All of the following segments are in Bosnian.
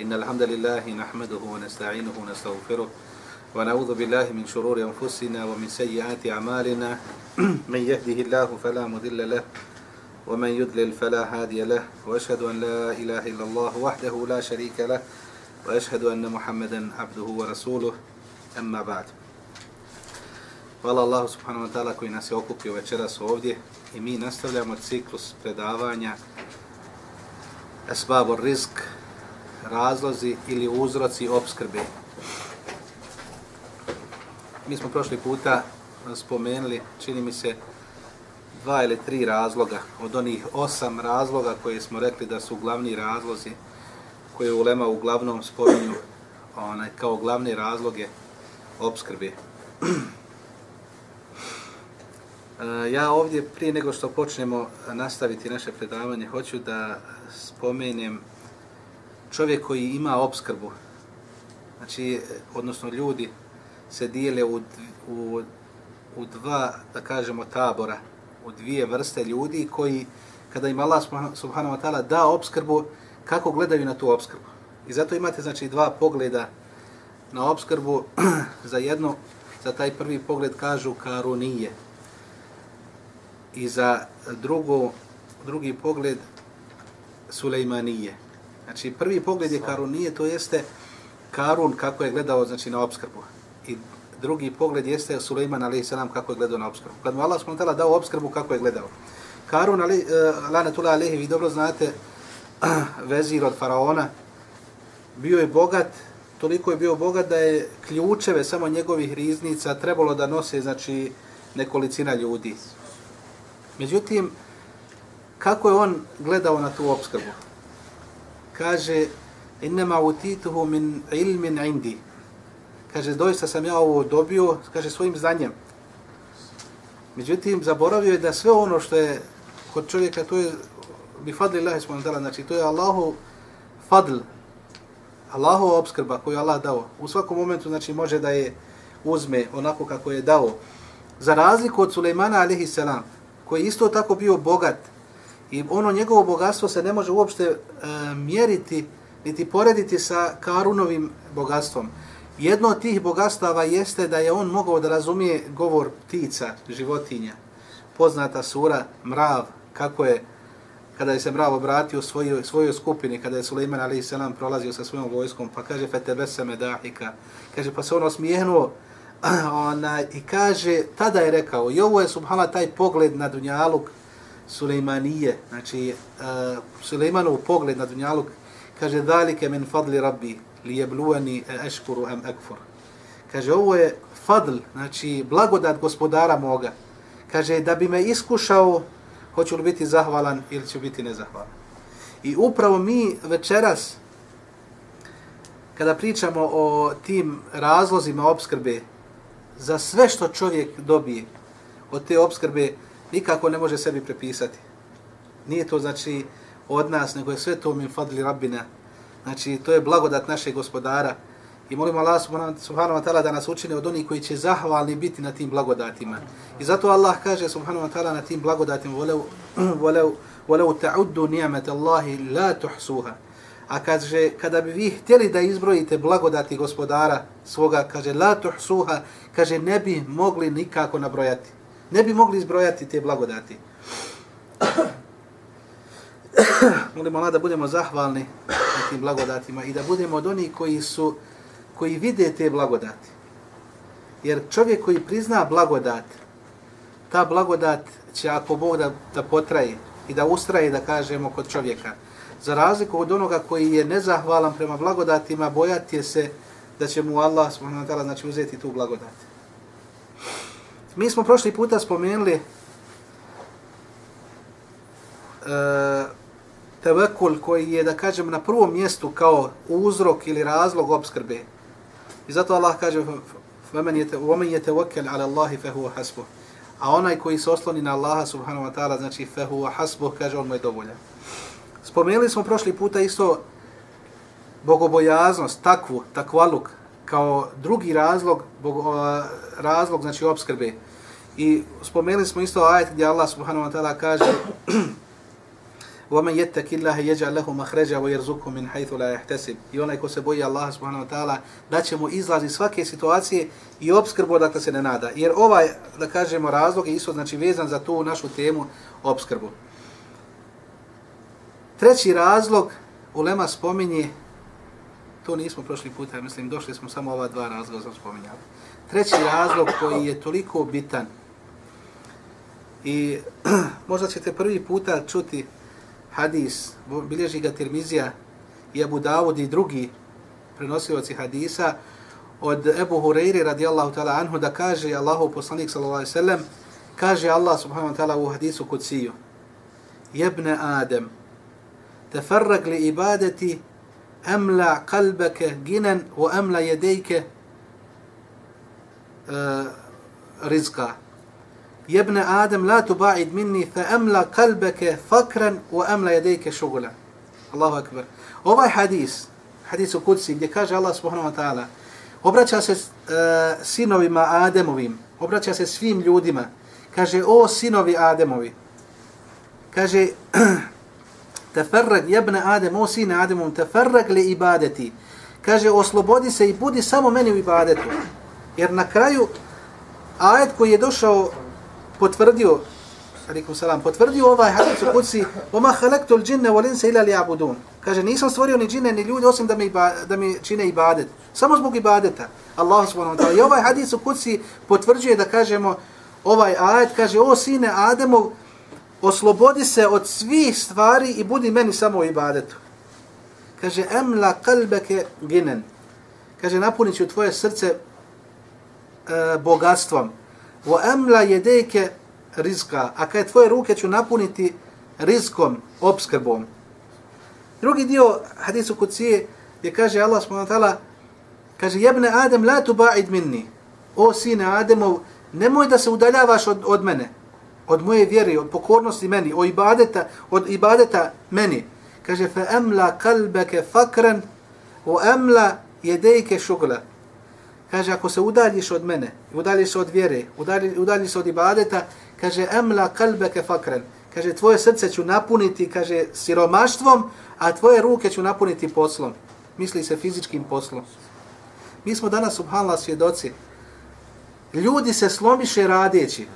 إن الحمد لله نحمده ونستعينه ونستغفره ونعوذ بالله من شرور أنفسنا ومن سيئات أعمالنا. من يهده الله فلا مضل له ومن يضلل فلا هادي له. وأشهد أن لا إله إلا الله وحده لا شريك له. وأشهد أن محمدا عبده ورسوله. أما بعد. Hvala Allahu subhanahu wa ta'ala koji nas je okupio večeras ovdje i mi nastavljamo ciklus predavanja esbabor risk, razlozi ili uzroci obskrbe. Mi smo prošli puta spomenuli, čini mi se, dva ili tri razloga od onih osam razloga koje smo rekli da su glavni razlozi koje ulema uglavnom spominju onaj, kao glavne razloge obskrbe. E, ja ovdje, prije nego što počnemo nastaviti naše predavanje, hoću da spomenem čovjek koji ima obskrbu, znači, odnosno ljudi se dijele u, u, u dva, da kažemo, tabora, u dvije vrste ljudi koji, kada im Allah subhanahu wa ta'ala da obskrbu, kako gledaju na tu obskrbu. I zato imate, znači, dva pogleda na obskrbu. za jedno, za taj prvi pogled kažu karunije. I za drugo, drugi pogled Sulejmanije. Znači, prvi pogled je Karunije, to jeste Karun kako je gledao znači, na obskrbu. I drugi pogled jeste Sulejman a.s. kako je gledao na obskrbu. Kad mu Allah s.w.t. dao obskrbu, kako je gledao. Karun, ali, uh, eh, lanetullah alihi, vi dobro znate, vezir od faraona, bio je bogat, toliko je bio bogat da je ključeve samo njegovih riznica trebalo da nose, znači, nekolicina ljudi. Međutim, kako je on gledao na tu obskrbu? Kaže, innema utituhu min ilmin indi. Kaže, doista sam ja ovo dobio, kaže, svojim znanjem. Međutim, zaboravio je da sve ono što je kod čovjeka, to je bi fadli Allahi subhanahu znači to je Allahu fadl, Allahu obskrba koju Allah dao. U svakom momentu, znači, može da je uzme onako kako je dao. Za razliku od Sulejmana alaihi selam, koji isto tako bio bogat, I ono njegovo bogatstvo se ne može uopšte e, mjeriti niti porediti sa Karunovim bogatstvom. Jedno od tih bogatstava jeste da je on mogao da razumije govor ptica, životinja. Poznata sura Mrav, kako je kada je se Mrav obratio svojoj, svojoj skupini, kada je Suleiman a.s. prolazio sa svojom vojskom, pa kaže Fetebeseme dahika, kaže pa se on osmijehnuo ona, i kaže, tada je rekao, i ovo je subhala taj pogled na Dunjaluk, Sulejmanije, znači uh, Sulejmanov pogled na Dunjaluk, kaže, dalike min fadli rabbi, li jebluani e eškuru am ekfur. Kaže, ovo je fadl, znači blagodat gospodara moga. Kaže, da bi me iskušao, hoću li biti zahvalan ili ću biti nezahvalan. I upravo mi večeras, kada pričamo o tim razlozima obskrbe, za sve što čovjek dobije od te obskrbe, nikako ne može sebi prepisati. Nije to znači od nas, nego je sve to min fadli rabbina. Znači to je blagodat našeg gospodara. I molimo Allah subhanahu wa ta'ala da nas učine od onih koji će zahvalni biti na tim blagodatima. I zato Allah kaže subhanahu wa ta'ala na tim blagodatima وَلَوْ تَعُدُّ نِعْمَةَ اللَّهِ لَا tuhsuha. A kaže, kada bi vi htjeli da izbrojite blagodati gospodara svoga, kaže, la tuhsuha, kaže, ne bi mogli nikako nabrojati ne bi mogli izbrojati te blagodati. Molimo Allah da budemo zahvalni na tim blagodatima i da budemo od onih koji su koji vide te blagodati. Jer čovjek koji prizna blagodat, ta blagodat će ako Bog da, da potraje i da ustraje, da kažemo, kod čovjeka. Za razliku od onoga koji je nezahvalan prema blagodatima, bojati se da će mu Allah znači, uzeti tu blagodat. Mi smo prošli puta spomenuli uh, tevekul koji je, da kažem, na prvom mjestu kao uzrok ili razlog obskrbe. I zato Allah kaže وَمَنْ يَتَوَكَّلْ عَلَى اللَّهِ فَهُوَ حَسْبُهُ A onaj koji se osloni na Allaha subhanahu wa ta'ala, znači فَهُوَ حَسْبُهُ, kaže on mu je dovoljan. Spomenuli smo prošli puta isto bogobojaznost, takvu, takvaluk, kao drugi razlog, bog, razlog znači obskrbe. I spomenuli smo isto ajet gdje Allah subhanahu wa ta'ala kaže وَمَنْ يَتَّكِ اللَّهَ يَجْعَ لَهُ مَحْرَجَ وَيَرْزُكُ مِنْ حَيْثُ لَا يَحْتَسِبْ I onaj ko se boji Allah subhanahu wa ta'ala da će mu izlazi svake situacije i obskrbu dakle se ne nada. Jer ovaj, da kažemo, razlog je isto znači vezan za tu našu temu obskrbu. Treći razlog, Ulema spominje, to nismo prošli puta, mislim, došli smo samo ova dva razloga sam spominjali. Treći razlog koji je toliko bitan i možda ćete prvi puta čuti hadis, bilježi ga Tirmizija i Abu Dawud i drugi prenosioci hadisa od Ebu Hureyri radijallahu ta'ala anhu da kaže Allahu poslanik sallallahu alaihi sallam kaže Allah subhanahu wa ta'ala u hadisu kuciju jebne Adem tefarrag li ibadeti emla kalbeke ginen o emla jedejke uh, rizka. Jebne Adem, la tu ba'id minni, fa emla kalbeke fakran o emla jedejke šugula. Allahu akbar. Ovaj hadis, hadis u kudsi, gdje kaže Allah subhanahu wa ta'ala, obraća se uh, sinovima Ademovim, obraća se svim ljudima, kaže, o sinovi Ademovi, kaže, Teferreg jebne Adem o sine Ademom teferreg li ibadeti? Kaže oslobodi se i budi samo meni u ibadetu. Jer na kraju ajet koji je došao potvrdio alikum selam potvrdio ovaj hadis u kuci oma khalaqtu al-jinna wal insa li liya'budun. Kaže nisam stvorio ni džine ni ljude osim da mi da mi čine ibadet. Samo zbog ibadeta. Allah subhanahu wa ta'ala. I ovaj hadis u kuci potvrđuje da kažemo ovaj ajet kaže o sine Ademov oslobodi se od svih stvari i budi meni samo u ibadetu. Kaže emla kalbeke ginen. Kaže napuniću tvoje srce e, bogatstvom. Wa amla jedejke rizqa a kad tvoje ruke ću napuniti rizkom obskrbom drugi dio hadisu kucije je kaže Allah subhanahu ta'ala kaže jebne Adem la tubaid minni. O sine Ademov nemoj da se udaljavaš od, od mene od moje vjere od pokornosti meni od ibadeta od ibadeta meni kaže fa emla kalbeke fakran wa amla jedejke šugla. kaže ako se udaljiš od mene, udaljiš se od vjere, udaljiš, udaljiš se od ibadeta, kaže emla kalbeke fakran. kaže tvoje srce ću napuniti, kaže siromaštvom, a tvoje ruke ću napuniti poslom. Misli se fizičkim poslom. Mi smo danas subhanallah svjedoci. Ljudi se slomiše radeći,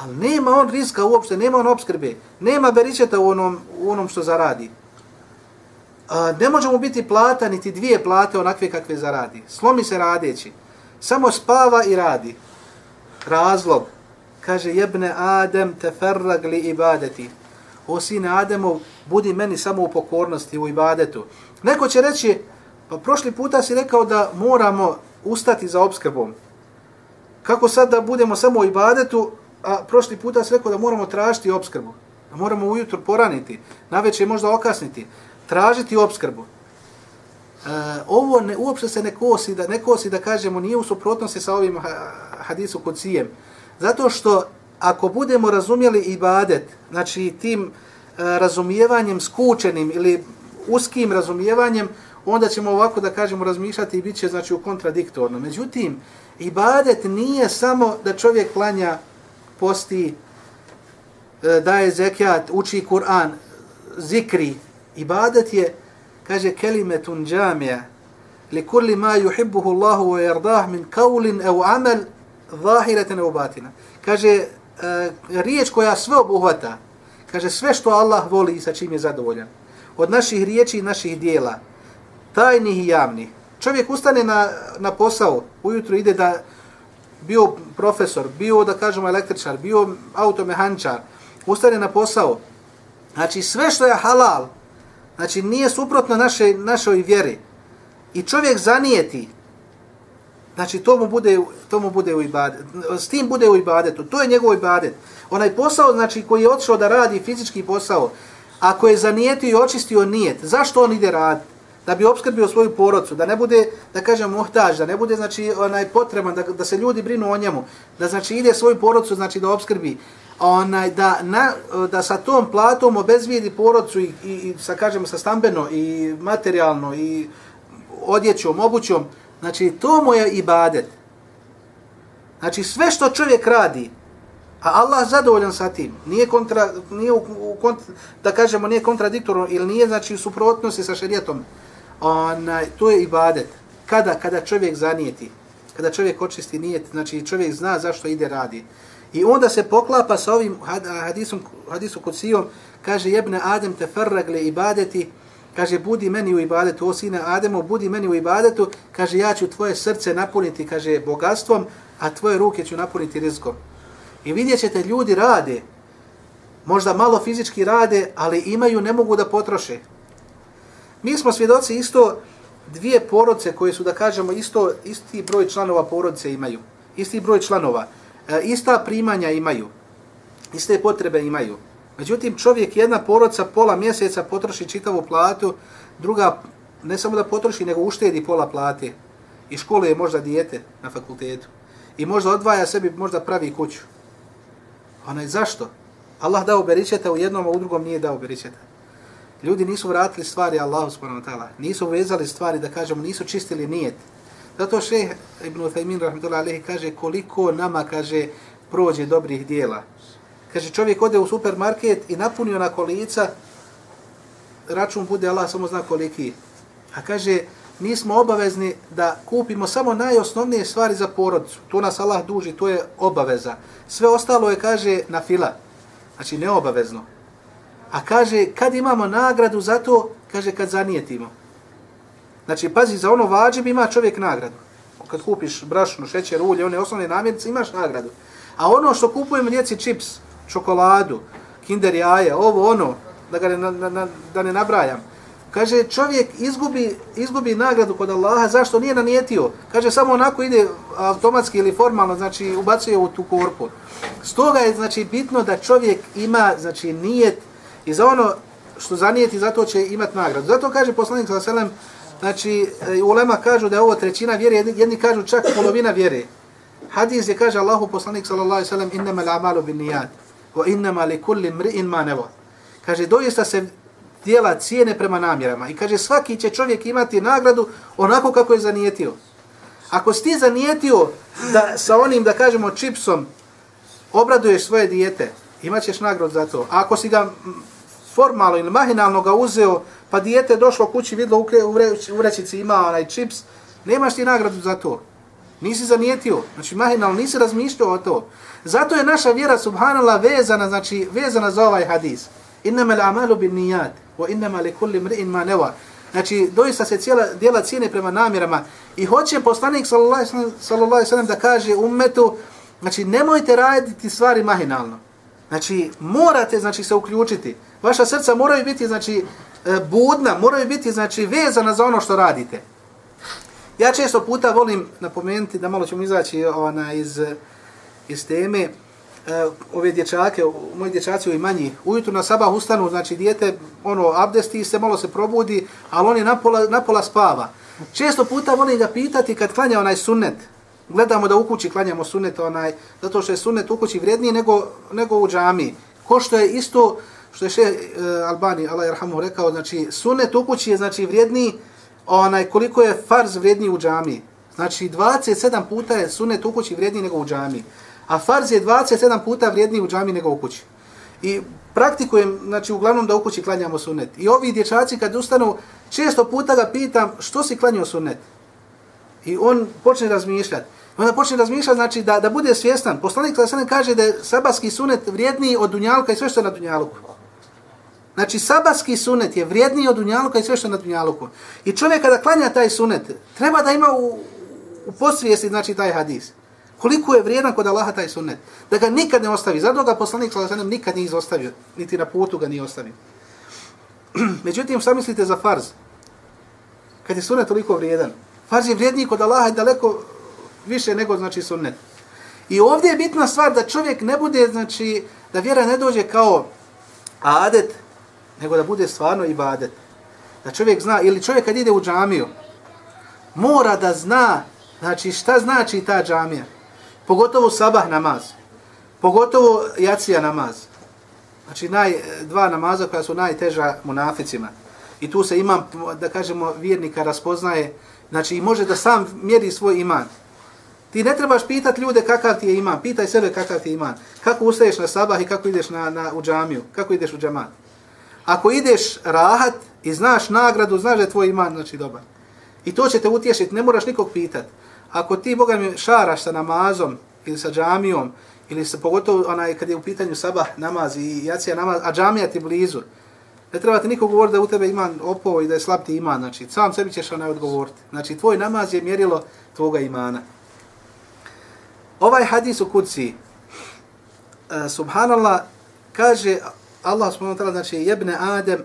ali nema on riska uopšte, nema on obskrbe, nema beričeta u onom, u onom što zaradi a, ne može mu biti plata niti dvije plate onakve kakve zaradi. Slomi se radeći. Samo spava i radi. Razlog. Kaže jebne Adem teferrag li ibadeti. O sine Ademov, budi meni samo u pokornosti, u ibadetu. Neko će reći, pa prošli puta si rekao da moramo ustati za obskrbom. Kako sad da budemo samo u ibadetu, a prošli puta se rekao da moramo tražiti obskrbu. Da moramo ujutro poraniti, na večer možda okasniti tražiti obskrbu. E, ovo ne, uopšte se ne kosi, da, ne kosi da kažemo nije u suprotnosti sa ovim hadisu kod sijem. Zato što ako budemo razumjeli ibadet, znači tim e, razumijevanjem skučenim ili uskim razumijevanjem, onda ćemo ovako da kažemo razmišljati i bit će znači, u kontradiktorno. Međutim, ibadet nije samo da čovjek klanja, posti, e, daje zekijat, uči Kur'an, zikri, Ibadet je, kaže, kelimetun džamija, li kulli ma yuhibbuhu Allahu wa yardah min kaulin au amal zahiratan au batina. Kaže, uh, riječ koja sve obuhvata, kaže, sve što Allah voli i sa čim je zadovoljan. Od naših riječi i naših dijela, tajnih i javnih. Čovjek ustane na, na posao, ujutru ide da bio profesor, bio, da kažemo, električar, bio automehančar, ustane na posao. Znači, sve što je halal, znači nije suprotno naše, našoj vjeri, i čovjek zanijeti, znači to mu bude, to mu bude u ibadet, s tim bude u ibadetu, to je njegov ibadet. Onaj posao, znači koji je otišao da radi fizički posao, ako je zanijetio i očistio nijet, zašto on ide raditi? Da bi obskrbio svoju porodcu, da ne bude, da kažem, muhtaž, da ne bude, znači, onaj potreban, da, da se ljudi brinu o njemu, da, znači, ide svoju porodcu, znači, da obskrbi, onaj, da, na, da sa tom platom obezvijedi porodcu i, i, i sa, kažemo, sa stambeno i materijalno i odjećom, obućom, znači, to mu je ibadet. Znači, sve što čovjek radi, A Allah zadovoljan sa tim. Nije kontra, nije u, u kont, da kažemo nije kontradiktorno ili nije znači u suprotnosti sa šerijetom. Onaj to je ibadet. Kada kada čovjek zanijeti, kada čovjek očisti nijet, znači čovjek zna zašto ide radi. I onda se poklapa sa ovim hadisom hadisu kucijom, kaže jebne Adem te farragle ibadeti, kaže budi meni u ibadetu, o sine Ademo, budi meni u ibadetu, kaže ja ću tvoje srce napuniti, kaže bogatstvom, a tvoje ruke ću napuniti rizkom. I vidjet ćete, ljudi rade, možda malo fizički rade, ali imaju, ne mogu da potroše. Mi smo svjedoci isto dvije porodce koje su, da kažemo, isto, isti broj članova porodice imaju. Isti broj članova. E, ista primanja imaju. Iste potrebe imaju. Međutim, čovjek jedna porodca pola mjeseca potroši čitavu platu, druga ne samo da potroši, nego uštedi pola plate. I škole je možda dijete na fakultetu. I možda odvaja sebi, možda pravi kuću. Onaj, zašto? Allah dao beričeta u jednom, a u drugom nije dao beričeta. Ljudi nisu vratili stvari Allahu subhanahu wa ta'ala. Nisu vezali stvari, da kažemo, nisu čistili nijet. Zato šeh Ibn Uthaymin, rahmetullahi alaihi, kaže koliko nama, kaže, prođe dobrih dijela. Kaže, čovjek ode u supermarket i napunio na kolica, račun bude Allah samo zna koliki. A kaže, mi smo obavezni da kupimo samo najosnovnije stvari za porodicu. To nas Allah duži, to je obaveza. Sve ostalo je, kaže, na fila. Znači, neobavezno. A kaže, kad imamo nagradu za to, kaže, kad zanijetimo. Znači, pazi, za ono vađib ima čovjek nagradu. Kad kupiš brašno, šećer, ulje, one osnovne namirnice, imaš nagradu. A ono što kupujemo djeci čips, čokoladu, kinder jaje, ovo, ono, da ga ne, na, na, da ne nabrajam, Kaže, čovjek izgubi, izgubi nagradu kod Allaha, zašto nije nanijetio? Kaže, samo onako ide automatski ili formalno, znači ubacuje u tu korpu. Stoga je, znači, bitno da čovjek ima, znači, nijet i za ono što zanijeti, zato će imati nagradu. Zato kaže poslanik sa selem, znači, e, ulema kažu da je ovo trećina vjere, jedni, jedni kažu čak polovina vjere. Hadis je, kaže Allahu poslanik sallallahu alaihi sallam, innama l'amalu bin nijad, wa innama li kulli mri'in ma nawa. Kaže, doista se djela cijene prema namjerama. I kaže, svaki će čovjek imati nagradu onako kako je zanijetio. Ako si ti zanijetio da sa onim, da kažemo, čipsom obraduješ svoje dijete, imaćeš nagradu za to. A ako si ga formalno ili mahinalno ga uzeo, pa dijete došlo kući, vidlo u, u ima onaj čips, nemaš ti nagradu za to. Nisi zanijetio, znači mahinalno, nisi razmišljao o to. Zato je naša vjera, subhanallah, vezana, znači vezana za ovaj hadis. Innama amalu bin nijad wa innama li kulli mri'in ma nawa. Znači, doista se cijela djela cijene prema namjerama. I hoće poslanik sallallahu alejhi ve da kaže ummetu, znači nemojte raditi stvari mahinalno. Znači, morate znači se uključiti. Vaša srca moraju biti znači e, budna, moraju biti znači vezana za ono što radite. Ja često puta volim napomenuti da malo ćemo izaći ona iz iz teme e, ove dječake, moji dječaci u manji, ujutru na sabah ustanu, znači dijete, ono, abdesti se, malo se probudi, ali on je napola, napola spava. Često puta volim ga pitati kad klanja onaj sunnet, gledamo da u kući klanjamo sunnet, onaj, zato što je sunnet u kući vrijedniji nego, nego u džami. Ko što je isto, što je še uh, e, Albani, Allah irhamu, rekao, znači, sunet u kući je znači vrijedniji, onaj, koliko je farz vrijedniji u džami. Znači, 27 puta je sunet u kući vrijedniji nego u džami. A farz je 27 puta vrijedniji u džami nego u kući. I praktikujem, znači uglavnom da u kući klanjamo sunnet. I ovi dječaci kad ustanu, često puta ga pitam što si klanio sunnet. I on počne razmišljati. I onda počne razmišljati, znači da, da bude svjestan. Poslanik kada kaže da je sabatski sunnet vrijedniji od dunjalka i sve što je na dunjalku. Znači sabatski sunnet je vrijedniji od dunjaluka i sve što je na dunjaluku. I čovjek kada klanja taj sunnet, treba da ima u, u posvijesti znači taj hadis. Koliko je vrijedan kod Allaha taj sunnet. Da ga nikad ne ostavi. Zato ga poslanik sallallahu nikad nije izostavio. Niti na putu ga nije ostavio. Međutim, šta mislite za farz? Kad je sunnet toliko vrijedan. Farz je vrijedniji kod Allaha i daleko više nego znači sunnet. I ovdje je bitna stvar da čovjek ne bude, znači, da vjera ne dođe kao adet, nego da bude stvarno ibadet. Da čovjek zna, ili čovjek kad ide u džamiju, mora da zna, znači šta znači ta džamija. Pogotovo sabah namaz. Pogotovo jacija namaz. Znači naj, dva namaza koja su najteža munaficima. I tu se imam, da kažemo, vjernika raspoznaje, znači i može da sam mjeri svoj iman. Ti ne trebaš pitati ljude kakav ti je iman, pitaj sebe kakav ti je iman. Kako ustaješ na sabah i kako ideš na, na, u džamiju, kako ideš u džamat. Ako ideš rahat i znaš nagradu, znaš da je tvoj iman, znači dobar. I to će te utješiti, ne moraš nikog pitati. Ako ti, Boga mi, šaraš sa namazom ili sa džamijom, ili se pogotovo onaj kad je u pitanju sabah namaz i jacija namaz, a džamija ti blizu, ne treba ti nikog govoriti da u tebe iman opovo i da je slab ti iman, znači sam sebi ćeš onaj odgovoriti. Znači tvoj namaz je mjerilo tvoga imana. Ovaj hadis u kuci, uh, eh, subhanallah, kaže Allah subhanahu wa ta'ala, znači jebne Adem,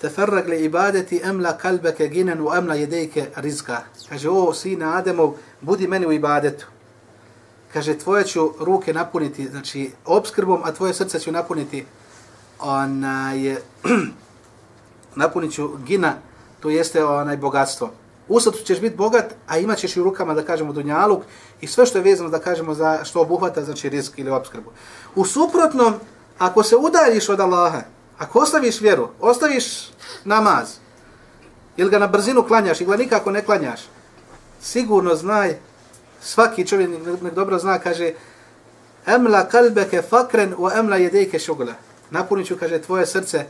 teferrag li ibadeti emla kalbeke ginen u emla jedejke rizka. Kaže, o sine Ademov, budi meni u ibadetu. Kaže, tvoje ću ruke napuniti, znači, obskrbom, a tvoje srce ću napuniti, onaj, napunit ću gina, to jeste onaj bogatstvo. U srcu ćeš biti bogat, a imat ćeš i u rukama, da kažemo, dunjaluk i sve što je vezano, da kažemo, za što obuhvata, znači risk ili obskrbu. U suprotnom, ako se udaljiš od Allaha, ako ostaviš vjeru, ostaviš namaz, ili ga na brzinu klanjaš, ili ga nikako ne klanjaš, sigurno znaj, svaki čovjek nek dobro zna, kaže, emla kalbeke fakren u emla jedejke šugla. Napunit ću, kaže, tvoje srce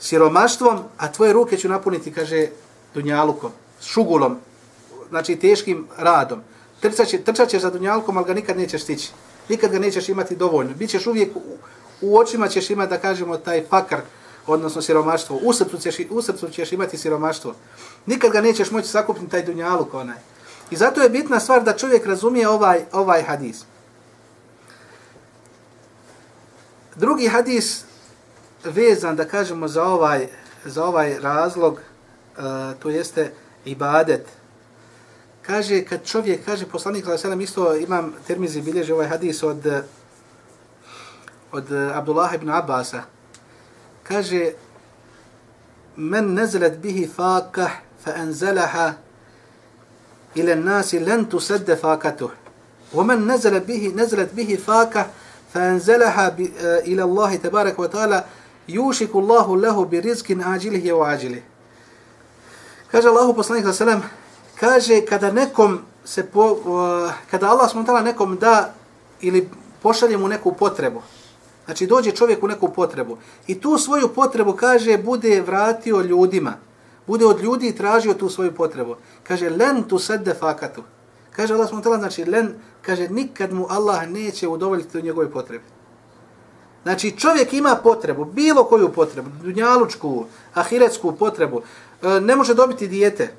siromaštvom, a tvoje ruke ću napuniti, kaže, dunjalukom, šugulom, znači teškim radom. Trčat, će, trčat ćeš za dunjalkom, ali ga nikad nećeš stići. Nikad ga nećeš imati dovoljno. Bićeš uvijek u, očima ćeš imati, da kažemo, taj fakar, odnosno siromaštvo. U srcu ćeš, u srcu ćeš imati siromaštvo. Nikad ga nećeš moći sakupiti taj dunjaluk onaj. I zato je bitna stvar da čovjek razumije ovaj, ovaj hadis. Drugi hadis vezan, da kažemo, za ovaj, za ovaj razlog, uh, to jeste ibadet. Kaže, kad čovjek, kaže, poslanik, sada isto imam termizi bilježi ovaj hadis od, od Abdullah ibn Abbasa. Kaže, men nezelet bihi fakah fa enzelaha ila nasi len tu sedde fakatuh. ومن نزل به نزلت به فاكه فانزلها الى الله تبارك وتعالى يوشك الله له برزق عاجله وعاجله kaže Allah poslanik sallallahu alejhi kaže kada nekom se po, kada Allah subhanahu nekom da ili pošalje mu neku potrebu znači dođe čovjek u neku potrebu i tu svoju potrebu kaže bude vratio ljudima. Bude od ljudi tražio tu svoju potrebu. Kaže len tu sedde fakatu. Kaže Allah subhanahu znači len kaže nikad mu Allah neće udovoljiti u njegove potrebe Znači čovjek ima potrebu, bilo koju potrebu, dunjalučku, ahiretsku potrebu, e, ne može dobiti dijete,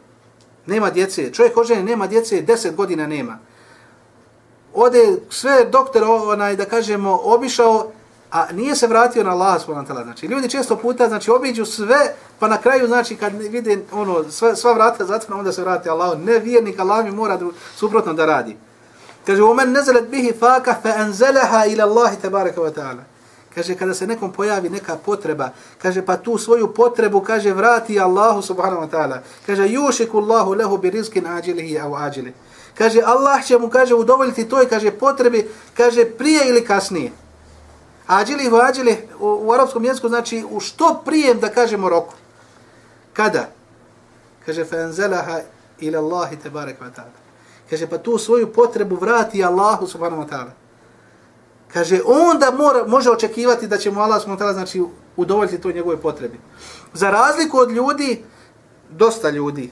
nema djece, čovjek oženi, nema djece, deset godina nema. Ode sve doktor, onaj, da kažemo, obišao, a nije se vratio na Allaha subhanahu wa Znači, ljudi često puta, znači, obiđu sve, pa na kraju, znači, kad vide, ono, sva, sva vrata zatvorena, onda se vrati Allahu. Ne vjernik, Allah mi mora dru, suprotno da radi. Kaže, u men nezalet bihi faka, fa anzalaha ila Allah tabaraka wa ta'ala. Kaže, kada se nekom pojavi neka potreba, kaže, pa tu svoju potrebu, kaže, vrati Allahu subhanahu wa ta'ala. Kaže, yušiku Allahu lehu bi rizkin ađilihi au. Kaže, Allah će mu, kaže, udovoljiti toj, kaže, potrebi, kaže, prije ili kasnije. Ađili u ađili, u, u arapskom jeziku, znači, u što prijem da kažemo, roku. Kada? Kaže, fa enzelaha ila Allahi tebarek wa ta'ala. Kaže, pa tu svoju potrebu vrati Allahu subhanahu wa ta'ala. Kaže, onda mora, može očekivati da će mu Allah subhanahu taala znači, udovoljiti to njegove potrebi. Za razliku od ljudi, dosta ljudi,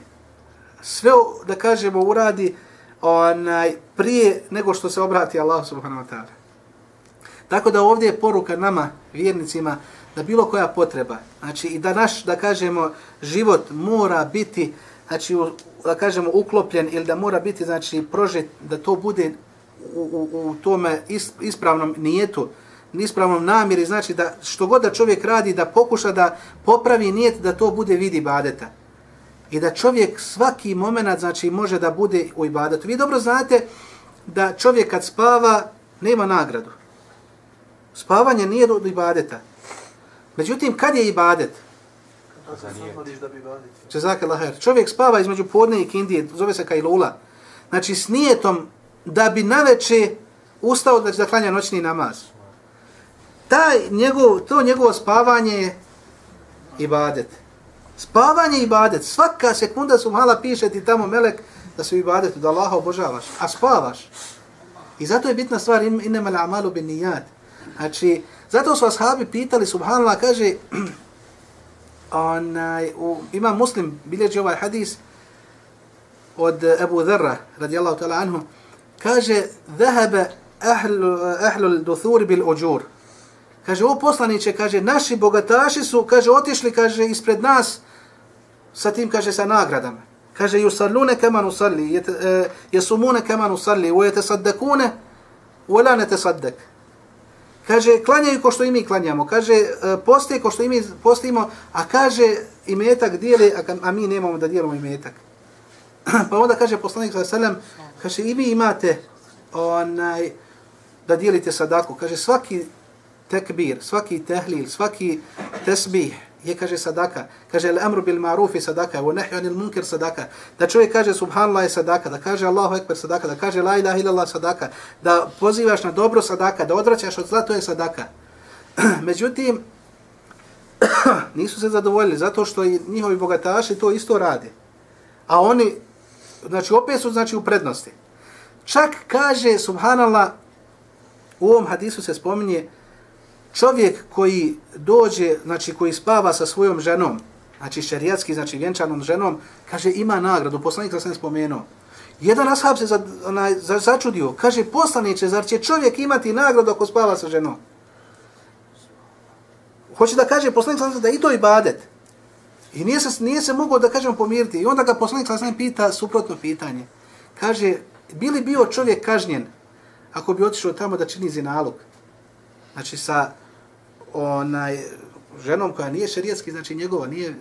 sve, da kažemo, uradi onaj, prije nego što se obrati Allahu subhanahu wa ta'ala. Tako da ovdje je poruka nama, vjernicima, da bilo koja potreba, znači i da naš, da kažemo, život mora biti, znači, da kažemo, uklopljen ili da mora biti, znači, prožet, da to bude u, u, u tome ispravnom nijetu, ispravnom namjeri, znači da što god da čovjek radi, da pokuša da popravi nijet, da to bude vidi badeta. I da čovjek svaki moment, znači, može da bude u ibadetu. Vi dobro znate da čovjek kad spava, nema nagradu. Spavanje nije od ibadeta. Međutim, kad je ibadet? Čezake laher. Čovjek spava između podne i kindije, zove se Kajlula. Znači s nijetom da bi na veče ustao da će da klanja noćni namaz. Taj njegov, to njegovo spavanje je ibadet. Spavanje i ibadet. Svaka sekunda su mala piše ti tamo melek da se ibadetu, da Allaha obožavaš. A spavaš. I zato je bitna stvar inema la amalu bin nijad. Znači, zato su ashabi pitali, subhanallah, kaže, onaj, u, ima muslim, bilježi ovaj hadis od Ebu Dharra, radijallahu ta'ala anhu, kaže, zahebe ahlu, ahlu duthur bil ođur. Kaže, o poslaniće, kaže, naši bogataši su, kaže, otišli, kaže, ispred nas, sa tim, kaže, sa nagradama. Kaže, yusallune kama nusalli, e, yasumune kama nusalli, wa yatasaddaquna wa la natasaddaq. Kaže, klanjaju ko što i mi klanjamo. Kaže, e, poste ko što i mi postimo, a kaže, i metak dijeli, a, a mi nemamo da dijelimo imetak. pa onda kaže poslanik sa selam, kaže, i vi imate onaj, da dijelite sadaku. Kaže, svaki tekbir, svaki tehlil, svaki tesbih, je kaže sadaka. Kaže el amru bil ma'ruf sadaka wa nahyu anil munkar sadaka. Da čovjek kaže subhanallah je sadaka, da kaže Allahu ekber sadaka, da kaže la ilaha illallah sadaka, da pozivaš na dobro sadaka, da odvraćaš od zla to je sadaka. Međutim nisu se zadovoljili zato što i njihovi bogataši to isto rade. A oni znači opet su znači u prednosti. Čak kaže subhanallah u ovom hadisu se spominje čovjek koji dođe, znači koji spava sa svojom ženom, znači šerijatski, znači vjenčanom ženom, kaže ima nagradu, poslanik sam spomenuo. Jedan ashab se za, onaj, za, začudio, kaže poslaniče, zar će čovjek imati nagradu ako spava sa ženom? Hoće da kaže poslanik sam da i to ibadet. I nije se, nije se mogao da kažemo pomiriti. I onda ga poslanik sam pita suprotno pitanje. Kaže, bili bio čovjek kažnjen ako bi otišao tamo da čini zinalog? Znači sa onaj ženom koja nije šerijatski, znači njegova, nije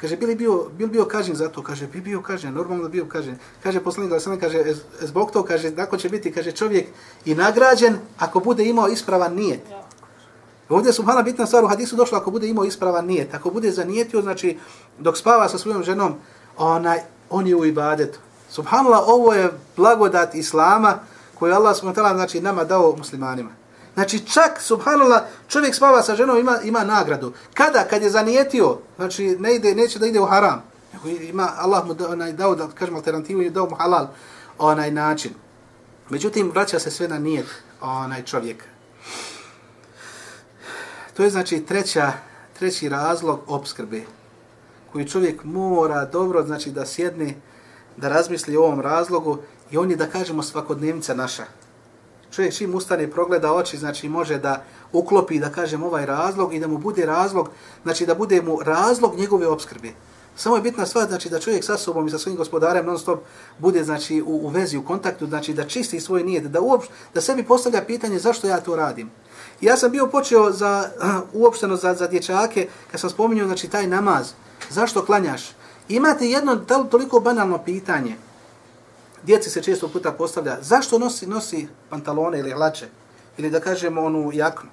kaže bili bio bil bio kažen za to, kaže bi bio kažen, normalno bio kažen. Kaže poslanik da sam kaže zbog to kaže kako će biti kaže čovjek i nagrađen ako bude imao ispravan nijet. Ovdje su hala bitna stvar u hadisu došla ako bude imao ispravan nijet, ako bude zanijetio, znači dok spava sa svojom ženom, onaj on je u ibadetu. Subhanallah, ovo je blagodat Islama koju Allah subhanahu znači nama dao muslimanima. Znači čak, subhanallah, čovjek spava sa ženom, ima, ima nagradu. Kada? Kad je zanijetio, znači ne ide, neće da ide u haram. Ima, Allah mu da, onaj, dao, da kažem alternativu, i dao mu halal onaj način. Međutim, vraća se sve na nijet onaj čovjek. To je znači treća, treći razlog obskrbe koji čovjek mora dobro znači da sjedne, da razmisli o ovom razlogu i on je da kažemo svakodnevnica naša čovjek čim ustane progleda oči, znači može da uklopi, da kažem ovaj razlog i da mu bude razlog, znači da bude mu razlog njegove obskrbe. Samo je bitna stvar, znači da čovjek sa sobom i sa svojim gospodarem non stop bude znači u, u vezi, u kontaktu, znači da čisti svoj nijet, da uopš, da sebi postavlja pitanje zašto ja to radim. Ja sam bio počeo za uopšteno za, za dječake, kad sam spominjao znači taj namaz, zašto klanjaš? Imate jedno toliko banalno pitanje, djeci se često puta postavlja, zašto nosi nosi pantalone ili hlače? Ili da kažemo onu jaknu?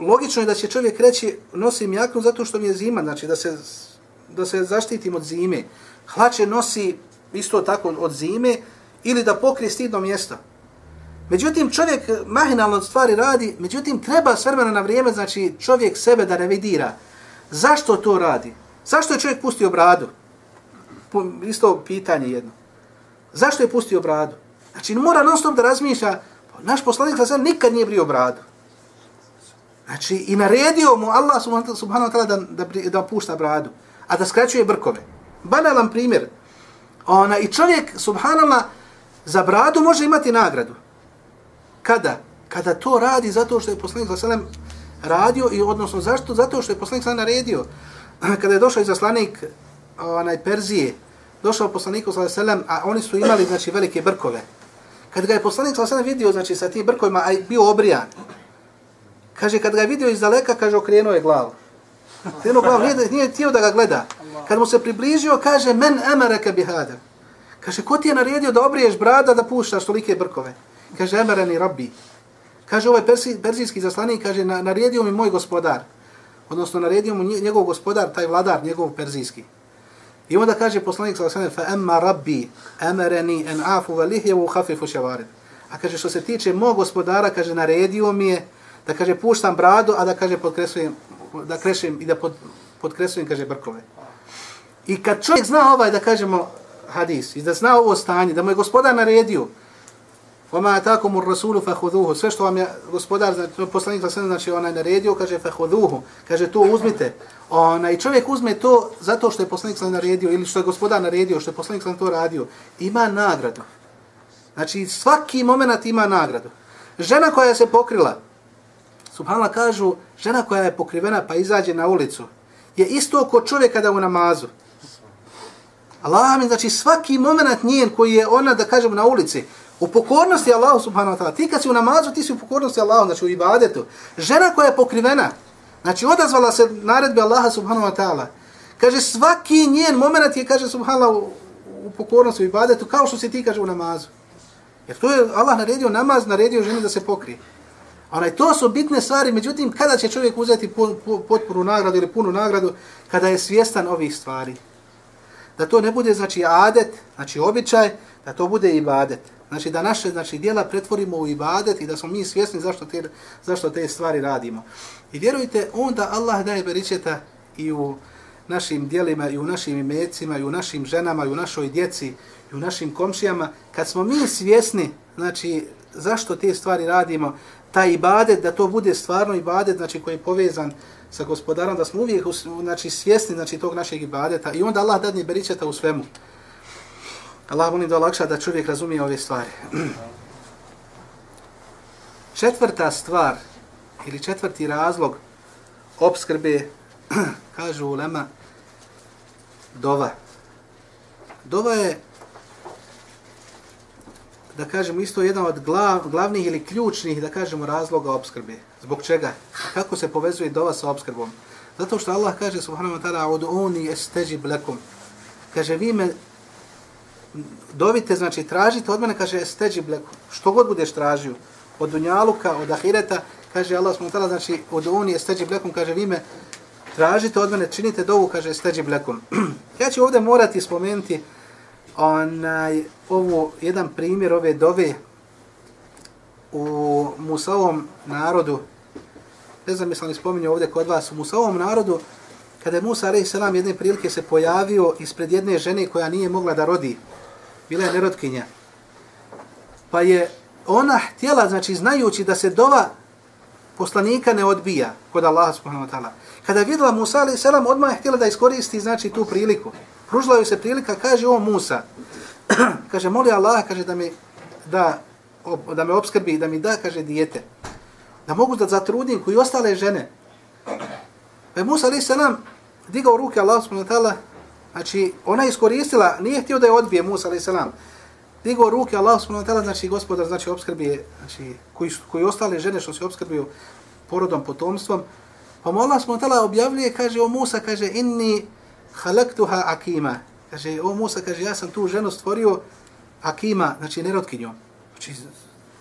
Logično je da će čovjek reći nosim jaknu zato što mi je zima, znači da se, da se zaštitim od zime. Hlače nosi isto tako od zime ili da pokrije stidno mjesto. Međutim, čovjek mahinalno stvari radi, međutim, treba s vremena na vrijeme, znači čovjek sebe da revidira. Zašto to radi? Zašto je čovjek pustio bradu? Isto pitanje jedno. Zašto je pustio bradu? Znači, mora non stop da razmišlja, pa naš poslanik sa nikad nije brio bradu. Znači, i naredio mu Allah subhanahu wa ta'ala da, da, da pušta bradu, a da skraćuje brkove. Banalan primjer. Ona, I čovjek, subhanallah, za bradu može imati nagradu. Kada? Kada to radi zato što je poslanik sa sallam radio i odnosno zašto? Zato što je poslanik sa naredio. Kada je došao izaslanik onaj Perzije, došao poslaniku sallallahu alejhi ve sellem, a oni su imali znači velike brkove. Kad ga je poslanik sallallahu alejhi ve sellem vidio znači sa tim brkovima, a bio obrijan. Kaže kad ga je vidio iz daleka, kaže okrenuo je glavu. Okrenuo glavu, nije, nije htio da ga gleda. Kad mu se približio, kaže men amaraka bihada. Kaže ko ti je naredio da obriješ brada da puštaš tolike brkove? Kaže amarani rabbi. Kaže ovaj persi, persijski zaslanik, kaže naredio mi moj gospodar. odnosno naredio mu njegov gospodar, taj vladar, njegov perzijski. I onda kaže poslanik sallallahu alejhi ve sellem fa amma rabbi amarani an afu wa lihya wa khafifu shawarid. A kaže što se tiče mog gospodara, kaže naredio mi je da kaže puštam bradu, a da kaže podkresujem da krešem i da pod, podkresujem kaže brkove. I kad čovjek zna ovaj da kažemo hadis i da zna ovo stanje, da mu je gospodar naredio وما اتاكم الرسول فخذوه sve što vam je gospodar znači poslanik sa znači onaj naredio kaže fakhuduhu kaže to uzmite onaj čovjek uzme to zato što je poslanik sam naredio ili što je gospodar naredio što je poslanik sam to radio ima nagradu znači svaki momenat ima nagradu žena koja se pokrila subhanallah kažu žena koja je pokrivena pa izađe na ulicu je isto kao čovjek kada u namazu Allah mi, znači svaki moment njen koji je ona, da kažemo, na ulici, U pokornosti Allahu subhanahu wa ta'ala. Ti kad si u namazu, ti si u pokornosti Allahu, znači u ibadetu. Žena koja je pokrivena, znači odazvala se naredbe Allaha subhanahu wa ta'ala. Kaže svaki njen moment je, kaže subhanallah, u, u pokornosti u ibadetu, kao što se ti kaže u namazu. Jer to je Allah naredio namaz, naredio ženi da se pokrije. Onaj, to su bitne stvari, međutim, kada će čovjek uzeti potporu nagradu ili punu nagradu, kada je svjestan ovih stvari. Da to ne bude, znači, adet, znači, običaj, da to bude ibadet. Znači da naše znači djela pretvorimo u ibadet i da smo mi svjesni zašto te, zašto te stvari radimo. I vjerujte, onda Allah daje beričeta i u našim djelima, i u našim imecima, i u našim ženama, i u našoj djeci, i u našim komšijama. Kad smo mi svjesni, znači, zašto te stvari radimo, taj ibadet, da to bude stvarno ibadet, znači, koji je povezan sa gospodarom, da smo uvijek znači, svjesni znači, tog našeg ibadeta. I onda Allah dadne beričeta u svemu. Allah molim da olakša da čovjek razumije ove stvari. Četvrta stvar ili četvrti razlog obskrbe, kažu ulema, dova. Dova je, da kažemo, isto jedan od glav, glavnih ili ključnih, da kažemo, razloga obskrbe. Zbog čega? Kako se povezuje dova sa obskrbom? Zato što Allah kaže, subhanahu wa ta'ala, od oni esteđi blekom. Kaže, vi me dovite, znači tražite od mene, kaže, steđi bleku, što god budeš tražio, od dunjaluka, od ahireta, kaže Allah smo tala, znači od unije steđi blekom, kaže vi me tražite od mene, činite dovu, kaže steđi blekom. ja ću ovdje morati spomenuti onaj, ovo, jedan primjer ove dove u Musaovom narodu, ne znam jesam li spominio ovdje kod vas, u Musaovom narodu, kada je Musa a.s. jedne prilike se pojavio ispred jedne žene koja nije mogla da rodi, bila je nerotkinja. Pa je ona htjela, znači znajući da se dova poslanika ne odbija kod Allaha subhanahu wa ta'ala. Kada je vidjela Musa alaih selam, odmah je htjela da iskoristi znači tu priliku. Pružila joj se prilika, kaže o Musa, kaže moli Allah, kaže da mi da, da me obskrbi, da mi da, kaže dijete. Da mogu da zatrudim koji ostale žene. Pa je Musa alaih selam digao ruke Allah subhanahu wa ta'ala Znači, ona iskoristila, nije htio da je odbije Musa alaih salam. Digo ruke Allah subhanahu wa ta'ala, znači gospodar, znači obskrbi, znači koji, koji ostale žene što se obskrbio porodom, potomstvom. Pa mu Allah subhanahu wa ta'ala objavljuje, kaže o Musa, kaže inni halaktuha akima. Kaže o Musa, kaže ja sam tu ženu stvorio akima, znači nerotkinjom. Znači,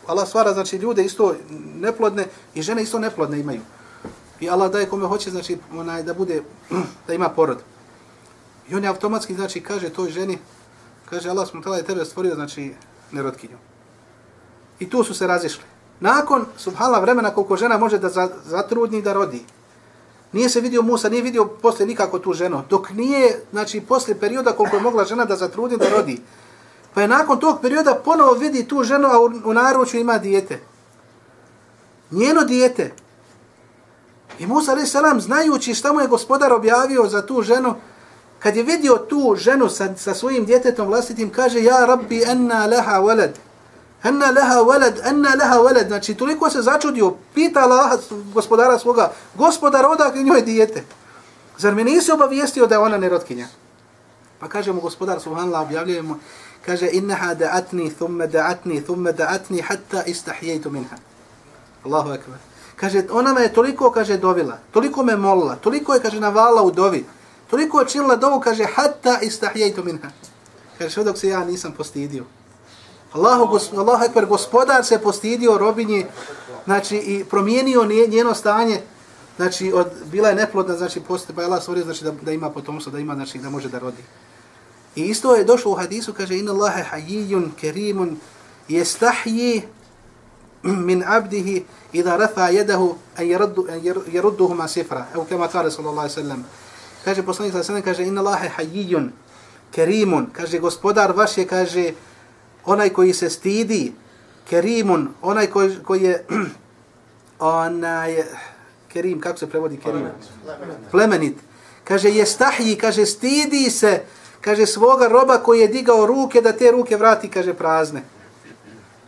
Allah stvara, znači ljude isto neplodne i žene isto neplodne imaju. I Allah daje kome hoće, znači onaj, da bude, da ima porod. I on je automatski, znači, kaže toj ženi, kaže Allah smo tada je tebe stvorio, znači, nerotkinju. I tu su se razišli. Nakon, subhala vremena, koliko žena može da zatrudni da rodi, nije se vidio Musa, nije vidio posle nikako tu ženu, dok nije, znači, posle perioda koliko je mogla žena da zatrudni da rodi, pa je nakon tog perioda ponovo vidi tu ženu, a u, u naručju ima dijete. Njeno dijete. I Musa, ali selam, znajući šta mu je gospodar objavio za tu ženu, kad je vidio tu ženu sa, sa svojim djetetom vlastitim, kaže, ja rabbi, enna leha veled. Enna leha veled, enna leha veled. Znači, toliko se začudio, pita Allah, gospodara svoga, gospodar, odakle njoj dijete? Zar mi nisi obavijestio da je ona nerotkinja? Pa kaže mu gospodar, subhanallah, objavljuje mu, kaže, innaha da'atni, thumme da'atni, thumme da'atni, hatta istahijejtu minha. Allahu akbar. Kaže, ona me je toliko, kaže, dovila, toliko me molila, toliko je, kaže, navala u dovi, Toliko je činila dovu, kaže, hatta istahijajtu minha. Kaže, sve dok se ja nisam postidio. Allahu, gos, Allahu ekber, gospodar se postidio robinji, znači, i promijenio njeno stanje, znači od, bila je neplodna, znači postoje, pa je Allah stvorio znači, da, da ima potomstvo, da ima, znači da može da rodi. I isto je došlo u hadisu, kaže, inna Allahe hajijun, kerimun, jestahji min abdihi idha rafa jedahu en jerudduhu ma sifra. Evo kema kare, sallallahu alaihi sallam. Kaže, poslanik sallallahu alaihi sallam, kaže, inna Allahe hajijun, kerimun, kaže, gospodar vaš je, kaže, onaj koji se stidi, kerimun, onaj koji, koji je, onaj, kerim, kako se prevodi kerim? Plemenit. Kaže, je kaže, stidi se, kaže, svoga roba koji je digao ruke, da te ruke vrati, kaže, prazne.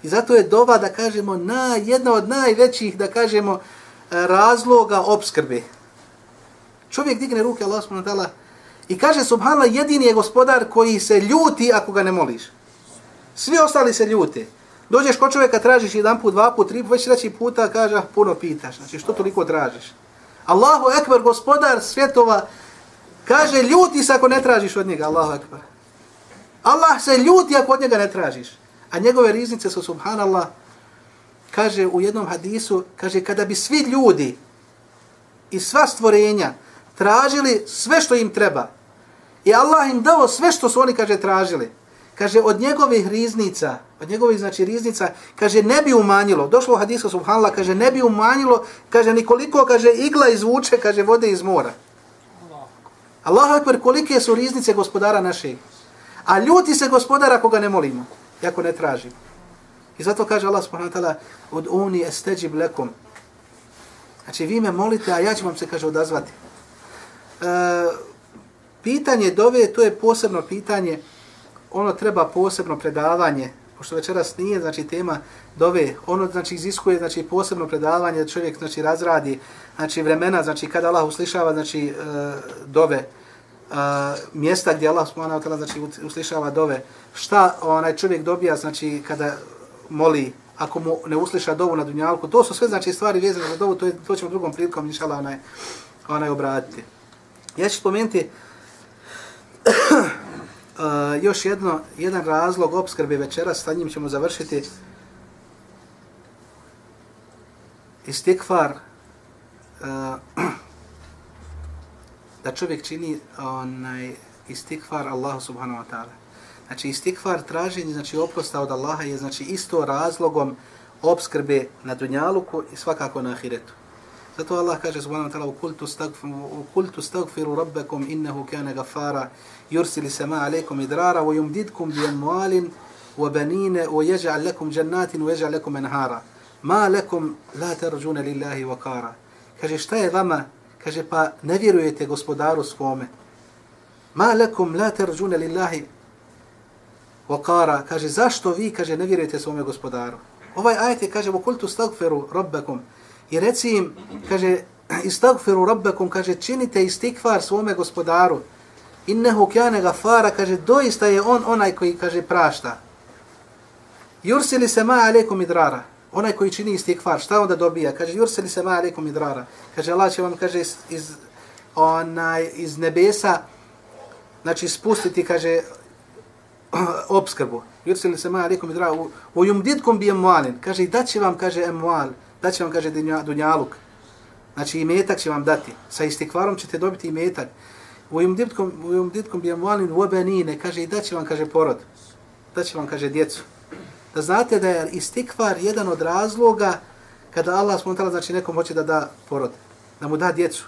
I zato je dova, da kažemo, na, jedna od najvećih, da kažemo, razloga obskrbe. Čovjek digne ruke, Allah subhanahu wa ta'ala, i kaže, subhanallah, jedini je gospodar koji se ljuti ako ga ne moliš. Svi ostali se ljute. Dođeš kod čovjeka, tražiš jedan put, dva put, tri put, već treći puta, kaže, ah, puno pitaš. Znači, što toliko tražiš? Allahu ekber, gospodar svjetova, kaže, ljuti se ako ne tražiš od njega, Allahu ekber. Allah se ljuti ako od njega ne tražiš. A njegove riznice su, subhanallah, kaže u jednom hadisu, kaže, kada bi svi ljudi i sva stvorenja tražili sve što im treba, i Allah im dao sve što su oni, kaže, tražili, kaže od njegovih riznica, od njegovih znači riznica, kaže ne bi umanjilo. Došlo u hadisu subhanallah, kaže ne bi umanjilo, kaže nikoliko, kaže igla izvuče, kaže vode iz mora. Allah akbar, kolike su riznice gospodara našeg. A ljuti se gospodara koga ne molimo, jako ne tražimo. I zato kaže Allah subhanahu wa ta'ala, od oni esteđib lekom. Znači vi me molite, a ja ću vam se, kaže, odazvati. E, pitanje dove, to je posebno pitanje, ono treba posebno predavanje, pošto večeras nije znači tema dove, ono znači iziskuje znači posebno predavanje da čovjek znači razradi znači vremena znači kada Allah uslišava znači e, dove uh, mjesta gdje Allah subhanahu wa ta'ala znači uslišava dove. Šta onaj čovjek dobija znači kada moli ako mu ne usliša dovu na dunjalku to su sve znači stvari vezane za dovu to je to ćemo drugom prilikom inshallah onaj onaj obratiti ja ću spomenuti Uh, još jedno, jedan razlog obskrbe večera, sa njim ćemo završiti. Istikvar, uh, da čovjek čini onaj istikvar Allahu subhanahu wa ta'ala. Znači istikvar traženje, znači oprosta od Allaha je znači isto razlogom obskrbe na dunjaluku i svakako na ahiretu. Zato Allah kaže subhanahu wa ta'ala وَكُلْتُ اسْتَغْفِرُ, وَكُلْتُ استغفر رَبَّكُمْ إِنَّهُ كَانَ غَفَارًا يُرْسِلِ سَمَا عَلَيْكُمْ إِدْرَارًا وَيُمْدِدْكُمْ بِأَمْوَالٍ وَبَنِينَ وَيَجْعَلْ لَكُمْ جَنَّاتٍ وَيَجْعَلْ لَكُمْ أَنْهَارًا مَا لَكُمْ لَا تَرْجُونَ لِلَّهِ وَقَارًا Kaže šta je vama? Kaže pa ne vjerujete gospodaru svome. Ma lekum la terđuna lillahi vakara. Kaže zašto vi kaže ne vjerujete svome gospodaru? Ovaj ajte kaže vokultu stagferu rabbekom i reci im kaže istagfiru rabbakum kaže činite istikvar svome gospodaru innehu kjane gafara, kaže, doista je on onaj koji, kaže, prašta. Jursili se ma alekum idrara, onaj koji čini istikvar, šta onda dobija? Kaže, jursili se ma alekum idrara. Kaže, Allah će vam, kaže, iz, iz, onaj, iz nebesa, znači, spustiti, kaže, obskrbu. Jursili se ma alekum idrara, u, u jumdidkom bi emualin. Kaže, i daće vam, kaže, emual, da će vam, kaže, dunjaluk. Znači, imetak će vam dati. Sa istikvarom ćete dobiti imetak. Vojum ditkom bi amualin vobenine, kaže i daće vam, kaže, porod. Daće vam, kaže, djecu. Da znate da je istikvar jedan od razloga kada Allah spontala, znači nekom hoće da da porod, da mu da djecu.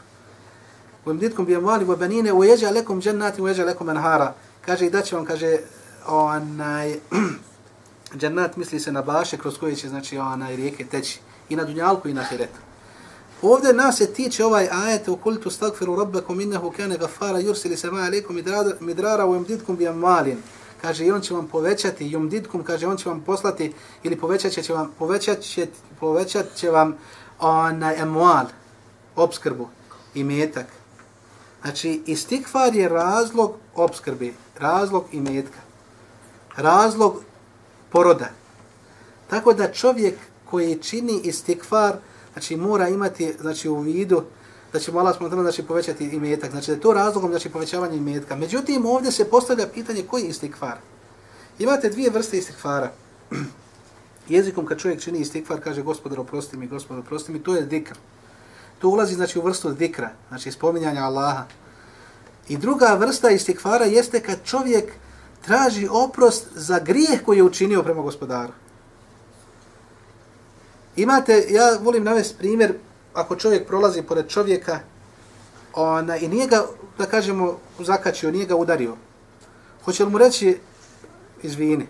Vojum ditkom bi amualin vobenine, ujeđa lekom džennati, ujeđa lekom enhara. Kaže i daće vam, kaže, onaj, džennat misli se na baše kroz koje će, znači, onaj, rijeke teći. I na dunjalku i na hiretu. Ovdje nas se tiče ovaj ajet u kultu stagfiru rabbekom innehu kane gafara yursili sema alaikum midrara u imditkum bi amalin. Kaže, i on će vam povećati, jumditkum, kaže, on će vam poslati, ili povećat će vam, povećat će, povećat će vam onaj emual, obskrbu i metak. Znači, istikfar je razlog obskrbi, razlog i metka, razlog poroda. Tako da čovjek koji čini istikfar, znači mora imati znači u vidu da će Allah smotrano znači povećati imetak. Znači da je to razlogom znači povećavanje imetka. Međutim ovdje se postavlja pitanje koji je istikfar. Imate dvije vrste istikfara. Jezikom kad čovjek čini istikfar kaže gospodar oprosti mi, gospodar oprosti mi, to je dikr. to ulazi znači u vrstu dikra, znači spominjanja Allaha. I druga vrsta istikvara jeste kad čovjek traži oprost za grijeh koji je učinio prema gospodaru. Imate, ja volim navesti primjer, ako čovjek prolazi pored čovjeka ona, i nije ga, da kažemo, zakačio, nije ga udario, hoće li mu reći izvini?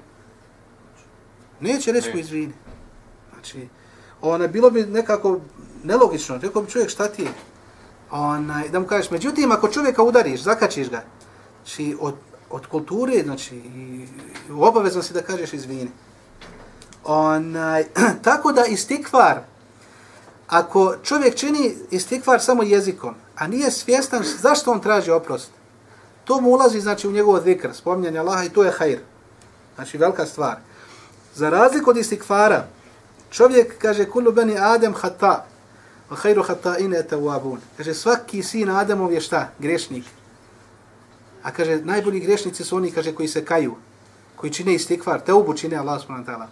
Neće reći mu izvini. Znači, ona, bilo bi nekako nelogično, rekao bi čovjek šta ti je? Ona, da mu kažeš, međutim, ako čovjeka udariš, zakačiš ga, znači, od, od kulture, znači, obavezno si da kažeš izvini. Onaj, tako da istikvar, ako čovjek čini istikvar samo jezikom, a nije svjestan zašto on traži oprost, to mu ulazi znači, u njegov zikr, spominjanje Allaha i to je hajr. Znači velika stvar. Za razliku od istikvara, čovjek kaže kullu bani Adem hata, a hajru hata ine etawabun. Kaže svaki sin Ademov je šta? Grešnik. A kaže najbolji grešnici su oni kaže koji se kaju, koji čine istikvar, te ubu čine Allah subhanahu wa ta'ala.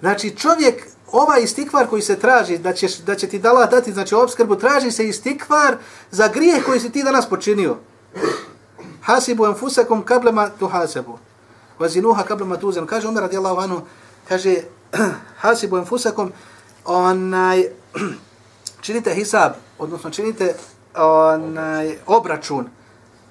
Znači čovjek, ovaj istikvar koji se traži, da će, da će ti dala dati, znači obskrbu, traži se istikvar za grijeh koji si ti danas počinio. Hasibu enfusakum kablema tu hasebu. Vazinuha kablema tuzem. Kaže Umar radijallahu anhu, kaže, hasibu enfusakum, onaj, činite hisab, odnosno činite onaj, obračun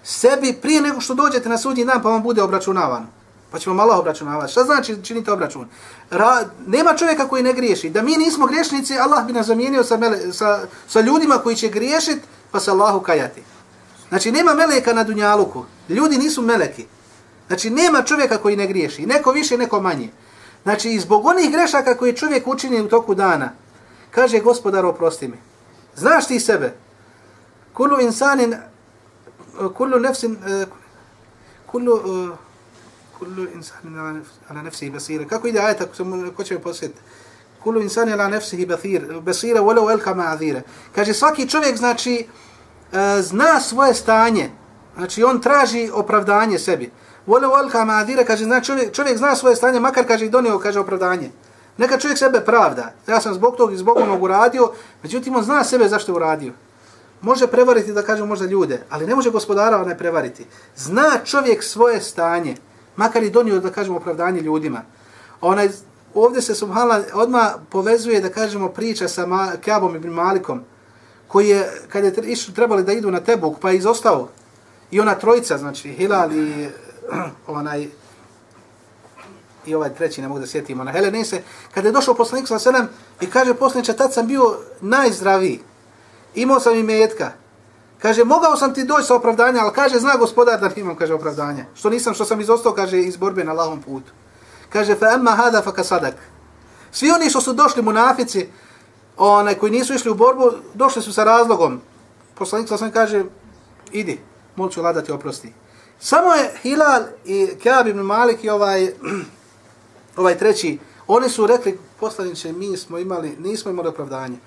sebi prije nego što dođete na sudnji dan pa vam bude obračunavan. Pa ćemo malo obračunavati. Šta znači činite obračun? Ra, nema čovjeka koji ne griješi. Da mi nismo griješnici, Allah bi nas zamijenio sa, mele, sa, sa ljudima koji će griješiti, pa se Allahu kajati. Znači, nema meleka na dunjaluku. Ljudi nisu meleki. Znači, nema čovjeka koji ne griješi. Neko više, neko manje. Znači, zbog onih grešaka koje čovjek učini u toku dana, kaže gospodar, oprosti mi. Znaš ti sebe? Kullu insanin, kullu nefsin, eh, kullu, eh, kullu insan ala nefsihi basira. Kako ide ajta, ko će me posjetiti? Kullu insanin ala nefsihi basira, walau elka ma'adhira. Kaže, svaki čovjek, znači, e, zna svoje stanje, znači on traži opravdanje sebi. Vole velka madire, kaže, znači, čovjek, čovjek zna svoje stanje, makar kaže i donio, kaže opravdanje. Neka čovjek sebe pravda. Ja sam zbog tog i zbog onog uradio, međutim on zna sebe zašto je uradio. Može prevariti, da kažem, možda ljude, ali ne može gospodara ne prevariti. Zna čovjek svoje stanje, makar i donio, da kažemo, opravdanje ljudima. Onaj, ovdje se subhala odma povezuje, da kažemo, priča sa Ma Kjabom i Malikom, koji je, kad je išli, trebali da idu na Tebuk, pa je izostao. I ona trojica, znači Hilal i onaj, i ovaj treći, ne mogu da sjetim, ona Helenese, kada je došao poslanik sa selem i kaže poslaniče, tad sam bio najzdraviji. Imao sam i metka. Kaže, mogao sam ti doći sa opravdanja, ali kaže, zna gospodar da imam, kaže, opravdanja. Što nisam, što sam izostao, kaže, iz borbe na lahom putu. Kaže, fa emma hada fa kasadak. Svi oni što su došli munafici, onaj koji nisu išli u borbu, došli su sa razlogom. Poslanik sa sam kaže, idi, molit ću Allah da ti oprosti. Samo je Hilal i Kaab ibn Malik i ovaj, ovaj treći, oni su rekli, poslaniče, mi smo imali, nismo imali opravdanje.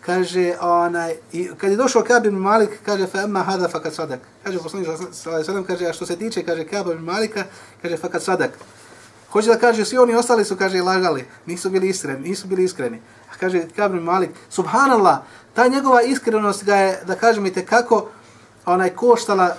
Kaže, onaj, i kad je došao Kab ibn Malik, kaže, fa amma hada faqad sadak. Kaže, poslanik sallallahu alejhi kaže, a što se tiče, kaže, Kab ibn Malika, kaže, faqad sadak. Hoće da kaže, svi oni ostali su, kaže, lagali, nisu bili iskreni, nisu bili iskreni a kaže Kabri Malik, subhanallah, ta njegova iskrenost ga je, da kažem i kako onaj koštala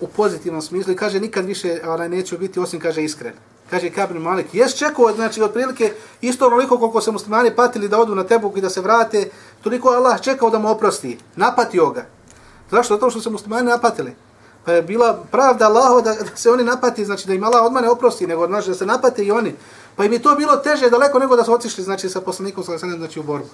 u pozitivnom smislu i kaže nikad više onaj neće biti osim kaže iskren. Kaže Kabri Malik, jes čekao, znači otprilike isto onoliko koliko se muslimani patili da odu na Tebuk i da se vrate, toliko Allah čekao da mu oprosti, napatio ga. Zašto? Zato što se muslimani napatili. Pa je bila pravda Allahova da, da se oni napati, znači da im Allah odmah ne oprosti, nego znači, da se napate i oni. Pa im je to bilo teže daleko nego da su otišli znači, sa poslanikom sa znači, u borbu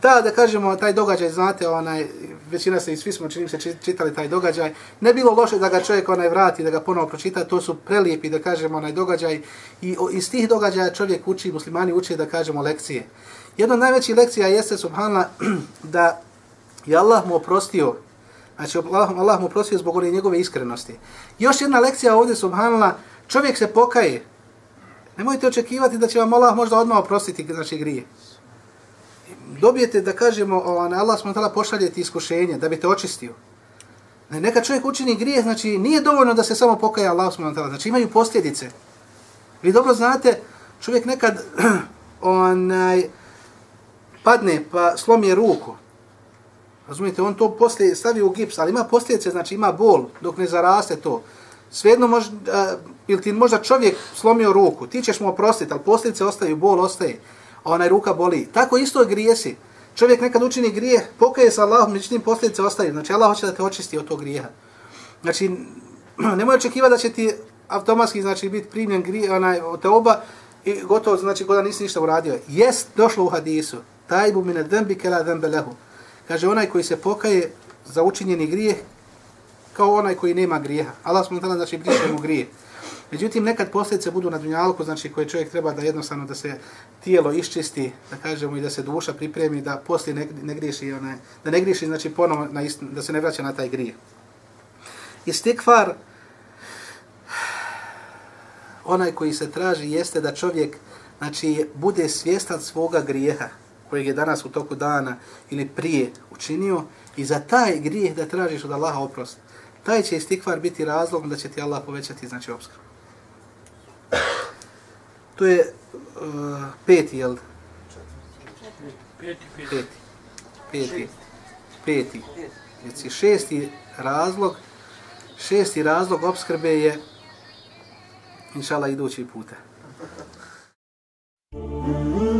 ta, da kažemo, taj događaj, znate, onaj, većina se i svi smo činim se čitali taj događaj, ne bilo loše da ga čovjek onaj vrati, da ga ponovo pročita, to su prelijepi, da kažemo, onaj događaj. I o, iz tih događaja čovjek uči, muslimani uči, da kažemo, lekcije. Jedna od najvećih lekcija jeste, subhanla, da je Allah mu oprostio, znači Allah, Allah mu oprostio zbog one njegove iskrenosti. Još jedna lekcija ovdje, subhanla, čovjek se pokaje, Nemojte očekivati da će vam Allah možda odmah oprostiti znači grije. Dobijete da kažemo, ovaj, Allah smo tala pošaljeti iskušenje da bi te očistio. Ne, neka čovjek učini grije, znači nije dovoljno da se samo pokaja Allah smo tala, znači imaju posljedice. Vi dobro znate, čovjek nekad onaj, padne pa slomi je ruku. Razumijete, on to poslije stavi u gips, ali ima posljedice, znači ima bol dok ne zaraste to. Svejedno može, eh, ili ti možda čovjek slomio ruku, ti ćeš mu oprostiti, ali posljedice ostaju, bol ostaje, a onaj ruka boli. Tako isto grijesi. Čovjek nekad učini grije, pokaje sa Allahom, međutim posljedice ostaju. Znači Allah hoće da te očisti od tog grijeha. Znači, nemoj očekivati da će ti automatski znači, biti primljen grije, onaj, te oba i gotovo, znači, goda nisi ništa uradio. Jest došlo u hadisu, taj bu mine dembi kela dembe lehu. Kaže, onaj koji se pokaje za učinjeni grijeh, kao onaj koji nema grijeha. Allah smo tada, znači, briše mu grijeh. Međutim, nekad posljedice budu na dunjalku, znači koje čovjek treba da jednostavno da se tijelo iščisti, da kažemo i da se duša pripremi, da poslije ne, ne griješi, onaj, da ne griješi, znači ponovo, na ist, da se ne vraća na taj grijeh. Istikvar, onaj koji se traži, jeste da čovjek, znači, bude svjestan svoga grijeha, kojeg je danas u toku dana ili prije učinio, i za taj grijeh da tražiš od Allaha oprost. Taj će istikvar biti razlogom da će ti Allah povećati, znači, obskrbu. To je uh, peti, jel? Peti, peti. Peti. Peti. Peti. Znači, šesti razlog, šesti razlog obskrbe je, inšala, idući puta. You.